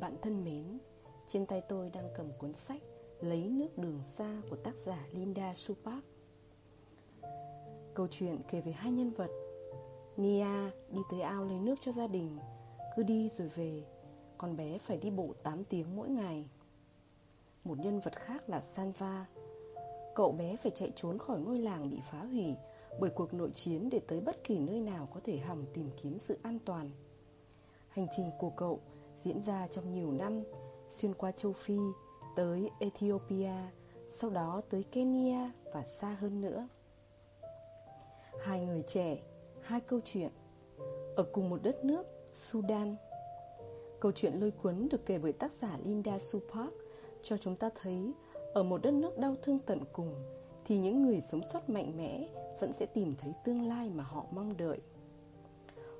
Bạn thân mến, trên tay tôi đang cầm cuốn sách Lấy nước đường xa của tác giả Linda Supak Câu chuyện kể về hai nhân vật. Nia đi tới ao lấy nước cho gia đình Cứ đi rồi về. Con bé phải đi bộ 8 tiếng mỗi ngày. Một nhân vật khác là Sanva. Cậu bé phải chạy trốn khỏi ngôi làng bị phá hủy Bởi cuộc nội chiến để tới bất kỳ nơi nào có thể hòng tìm kiếm sự an toàn. Hành trình của cậu diễn ra trong nhiều năm Xuyên qua châu Phi, tới Ethiopia, sau đó tới Kenya và xa hơn nữa. Hai người trẻ, hai câu chuyện. Ở cùng một đất nước, Sudan. Câu chuyện lôi cuốn được kể bởi tác giả Linda Supak Cho chúng ta thấy ở một đất nước đau thương tận cùng Thì những người sống sót mạnh mẽ Vẫn sẽ tìm thấy tương lai mà họ mong đợi.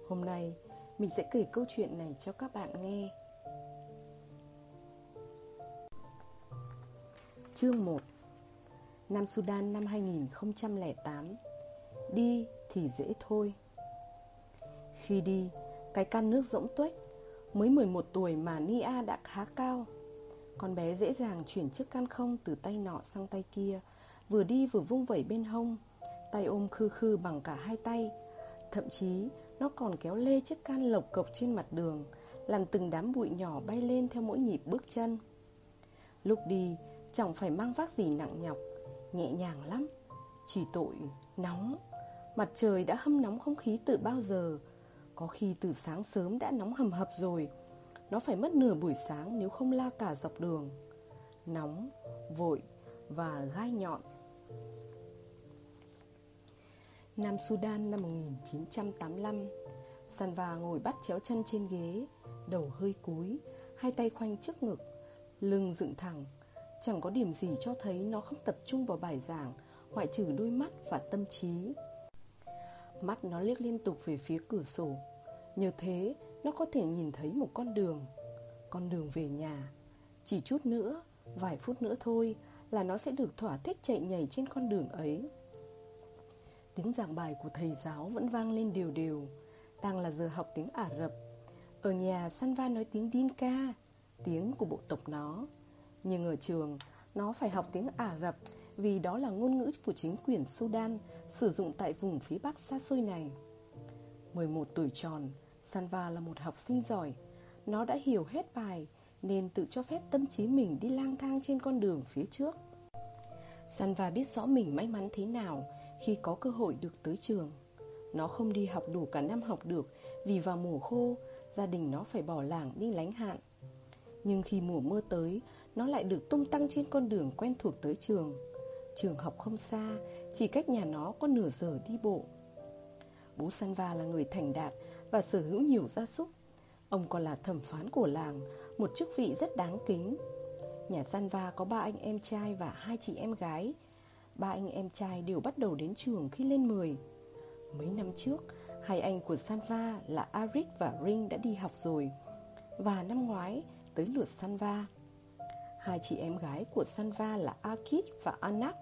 Hôm nay mình sẽ kể câu chuyện này cho các bạn nghe. Chương 1 Nam Sudan năm 2008 Đi thì dễ thôi. Khi đi, cái can nước rỗng tuếch Mới 11 tuổi mà Nia đã khá cao. Con bé dễ dàng chuyển chiếc can không từ tay nọ sang tay kia Vừa đi vừa vung vẩy bên hông Tay ôm khư khư bằng cả hai tay. Thậm chí nó còn kéo lê chiếc can lộc cộc trên mặt đường Làm từng đám bụi nhỏ bay lên theo mỗi nhịp bước chân. Lúc đi chẳng phải mang vác gì nặng nhọc Nhẹ nhàng lắm Chỉ tội nóng. Mặt trời đã hâm nóng không khí từ bao giờ Có khi từ sáng sớm đã nóng hầm hập rồi Nó phải mất nửa buổi sáng nếu không la cả dọc đường. Nóng, vội và gai nhọn. Nam Sudan năm 1985 Sanva ngồi bắt chéo chân trên ghế Đầu hơi cúi Hai tay khoanh trước ngực Lưng dựng thẳng. Chẳng có điểm gì cho thấy nó không tập trung vào bài giảng Ngoại trừ đôi mắt và tâm trí. Mắt nó liếc liên tục về phía cửa sổ. Nhờ thế nó có thể nhìn thấy một con đường. Con đường về nhà. Chỉ chút nữa, vài phút nữa thôi Là nó sẽ được thỏa thích chạy nhảy trên con đường ấy. Tiếng giảng bài của thầy giáo vẫn vang lên đều đều, Đang là giờ học tiếng Ả Rập. Ở nhà Sanva nói tiếng Dinka Tiếng của bộ tộc nó. Nhưng ở trường, Nó phải học tiếng Ả Rập Vì đó là ngôn ngữ của chính quyền Sudan Sử dụng tại vùng phía Bắc xa xôi này. 11 tuổi tròn Sanva là một học sinh giỏi. Nó đã hiểu hết bài Nên tự cho phép tâm trí mình đi lang thang trên con đường phía trước. Sanva biết rõ mình may mắn thế nào khi có cơ hội được tới trường. Nó không đi học đủ cả năm học được, Vì vào mùa khô, Gia đình nó phải bỏ làng đi lánh hạn. Nhưng khi mùa mưa tới, Nó lại được tung tăng trên con đường quen thuộc tới trường. Trường học không xa, Chỉ cách nhà nó có nửa giờ đi bộ. Bố Sanva là người thành đạt Và sở hữu nhiều gia súc. Ông còn là thẩm phán của làng, Một chức vị rất đáng kính. Nhà Sanva có ba anh em trai và hai chị em gái. Ba anh em trai đều bắt đầu đến trường khi lên 10 Mấy năm trước, Hai anh của Sanva là Arik và Ring đã đi học rồi. Và năm ngoái, tới lượt Sanva. Hai chị em gái của Sanva là Akit và Anak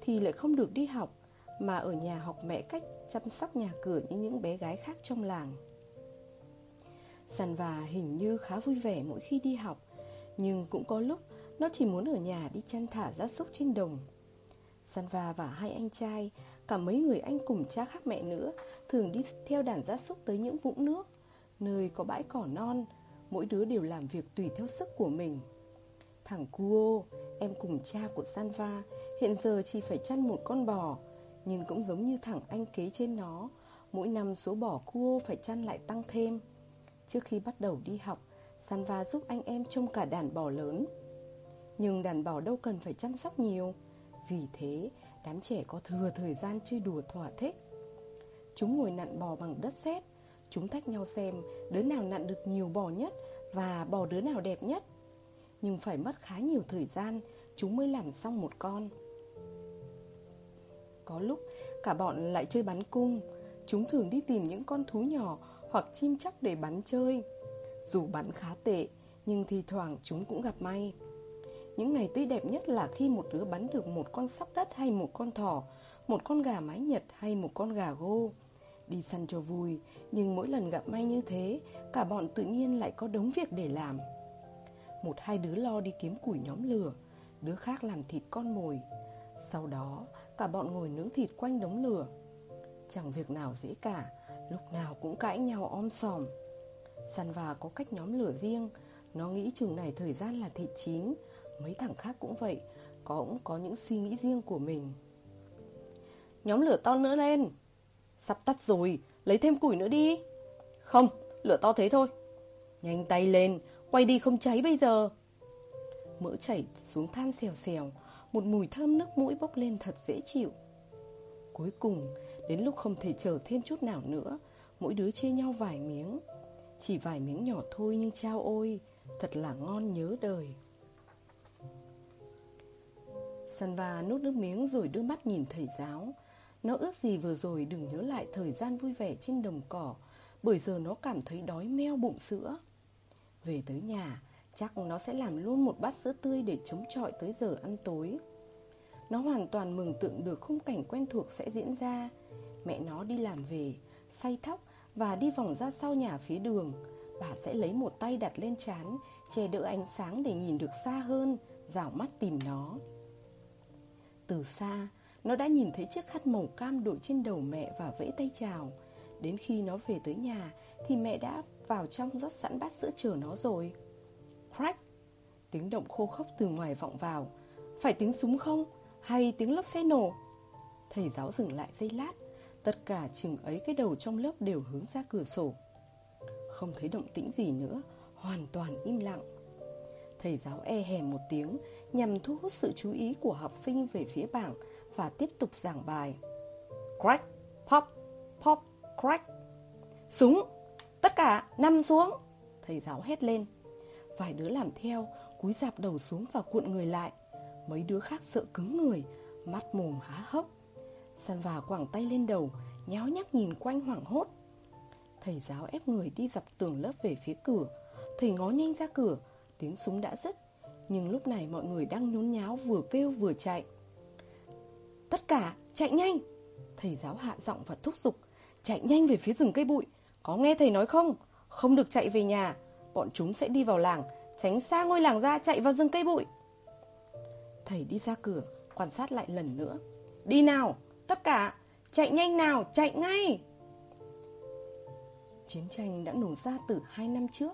Thì lại không được đi học, Mà ở nhà học mẹ cách chăm sóc nhà cửa như những bé gái khác trong làng. Sanva hình như khá vui vẻ mỗi khi đi học, Nhưng cũng có lúc nó chỉ muốn ở nhà đi chăn thả gia súc trên đồng. Sanva và hai anh trai, Cả mấy người anh cùng cha khác mẹ nữa, Thường đi theo đàn gia súc tới những vũng nước. Nơi có bãi cỏ non, Mỗi đứa đều làm việc tùy theo sức của mình. Thằng Kuo, Em cùng cha của Sanva, Hiện giờ chỉ phải chăn một con bò, Nhưng cũng giống như thằng anh kế trên nó, Mỗi năm số bò Kuo phải chăn lại tăng thêm. Trước khi bắt đầu đi học, Sanva giúp anh em trông cả đàn bò lớn. Nhưng đàn bò đâu cần phải chăm sóc nhiều vì thế, đám trẻ có thừa thời gian chơi đùa thỏa thích. Chúng ngồi nặn bò bằng đất sét Chúng thách nhau xem đứa nào nặn được nhiều bò nhất và bò đứa nào đẹp nhất. Nhưng phải mất khá nhiều thời gian, chúng mới làm xong một con. Có lúc, cả bọn lại chơi bắn cung. Chúng thường đi tìm những con thú nhỏ hoặc chim chóc để bắn chơi. Dù bắn khá tệ, nhưng thi thoảng chúng cũng gặp may. Những ngày tươi đẹp nhất là khi một đứa bắn được một con sóc đất hay một con thỏ, một con gà mái nhật hay một con gà gô. Đi săn cho vui, nhưng mỗi lần gặp may như thế, cả bọn tự nhiên lại có đống việc để làm. Một hai đứa lo đi kiếm củi nhóm lửa Đứa khác làm thịt con mồi Sau đó cả bọn ngồi nướng thịt quanh đống lửa Chẳng việc nào dễ cả Lúc nào cũng cãi nhau om sòm săn và có cách nhóm lửa riêng Nó nghĩ chừng này thời gian là thịt chín Mấy thằng khác cũng vậy Có cũng có những suy nghĩ riêng của mình. Nhóm lửa to nữa lên. Sắp tắt rồi Lấy thêm củi nữa đi. Không, lửa to thế thôi. Nhanh tay lên, quay đi không cháy bây giờ. Mỡ chảy xuống than xèo xèo Một mùi thơm nước mũi bốc lên thật dễ chịu. Cuối cùng, đến lúc không thể chờ thêm chút nào nữa Mỗi đứa chia nhau vài miếng. Chỉ vài miếng nhỏ thôi nhưng trao ôi Thật là ngon nhớ đời. Sanva nuốt nước miếng rồi đưa mắt nhìn thầy giáo. Nó ước gì vừa rồi đừng nhớ lại thời gian vui vẻ trên đồng cỏ Bởi giờ nó cảm thấy đói meo bụng sữa. Về tới nhà Chắc nó sẽ làm luôn một bát sữa tươi để chống chọi tới giờ ăn tối. Nó hoàn toàn mừng tượng được khung cảnh quen thuộc sẽ diễn ra. Mẹ nó đi làm về, say thóc và đi vòng ra sau nhà phía đường. Bà sẽ lấy một tay đặt lên chán Che đỡ ánh sáng để nhìn được xa hơn Rảo mắt tìm nó. Từ xa, Nó đã nhìn thấy chiếc khăn màu cam đội trên đầu mẹ và vẫy tay chào. Đến khi nó về tới nhà, Thì mẹ đã vào trong rót sẵn bát sữa chờ nó rồi. Crack! Tiếng động khô khốc từ ngoài vọng vào. Phải tiếng súng không? Hay tiếng lốc xe nổ? Thầy giáo dừng lại giây lát. Tất cả chừng ấy cái đầu trong lớp đều hướng ra cửa sổ. Không thấy động tĩnh gì nữa, Hoàn toàn im lặng. Thầy giáo e hè một tiếng Nhằm thu hút sự chú ý của học sinh về phía bảng Và tiếp tục giảng bài. Crack, pop, pop, crack. Súng, tất cả nằm xuống. Thầy giáo hét lên. Vài đứa làm theo Cúi dạp đầu xuống và cuộn người lại. Mấy đứa khác sợ cứng người Mắt mồm há hốc. San và quảng tay lên đầu Nháo nhác nhìn quanh hoảng hốt. Thầy giáo ép người đi dọc tường lớp về phía cửa. Thầy ngó nhanh ra cửa Tiếng súng đã dứt, Nhưng lúc này mọi người đang nhốn nháo vừa kêu vừa chạy. Tất cả, chạy nhanh! Thầy giáo hạ giọng và thúc giục, Chạy nhanh về phía rừng cây bụi, Có nghe thầy nói không? Không được chạy về nhà, Bọn chúng sẽ đi vào làng, Tránh xa ngôi làng ra chạy vào rừng cây bụi. Thầy đi ra cửa, Quan sát lại lần nữa. Đi nào, Tất cả, Chạy nhanh nào, Chạy ngay! Chiến tranh đã nổ ra từ hai năm trước.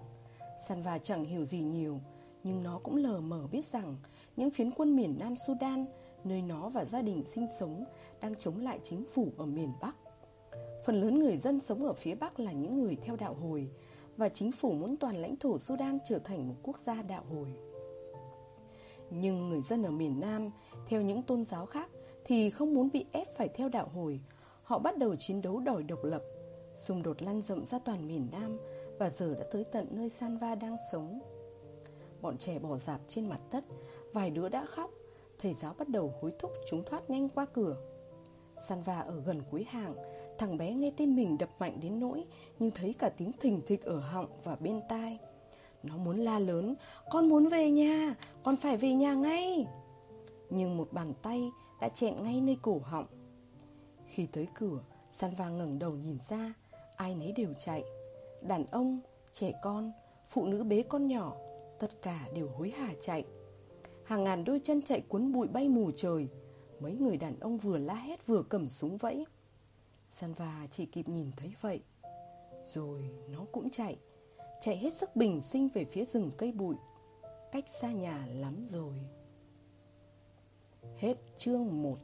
Sanva chẳng hiểu gì nhiều, Nhưng nó cũng lờ mờ biết rằng Những phiến quân miền Nam Sudan, Nơi nó và gia đình sinh sống, Đang chống lại chính phủ ở miền Bắc. Phần lớn người dân sống ở phía Bắc là những người theo đạo hồi, Và chính phủ muốn toàn lãnh thổ Sudan trở thành một quốc gia đạo hồi. Nhưng người dân ở miền Nam, Theo những tôn giáo khác, Thì không muốn bị ép phải theo đạo hồi. Họ bắt đầu chiến đấu đòi độc lập, Xung đột lan rộng ra toàn miền Nam và giờ đã tới tận nơi Sanva đang sống. Bọn trẻ bỏ dạp trên mặt đất, Vài đứa đã khóc. Thầy giáo bắt đầu hối thúc chúng thoát nhanh qua cửa. Sanva ở gần cuối hàng, Thằng bé nghe tim mình đập mạnh đến nỗi Nhưng thấy cả tiếng thình thịch ở họng và bên tai. Nó muốn la lớn, Con muốn về nhà, Con phải về nhà ngay. Nhưng một bàn tay đã chẹn ngay nơi cổ họng. Khi tới cửa, Sanva ngẩng đầu nhìn ra, Ai nấy đều chạy. Đàn ông, trẻ con, phụ nữ bế con nhỏ Tất cả đều hối hả chạy. Hàng ngàn đôi chân chạy cuốn bụi bay mù trời Mấy người đàn ông vừa la hét vừa cầm súng vẫy. Sanva chỉ kịp nhìn thấy vậy Rồi nó cũng chạy Chạy hết sức bình sinh về phía rừng cây bụi Cách xa nhà lắm rồi. Hết chương 1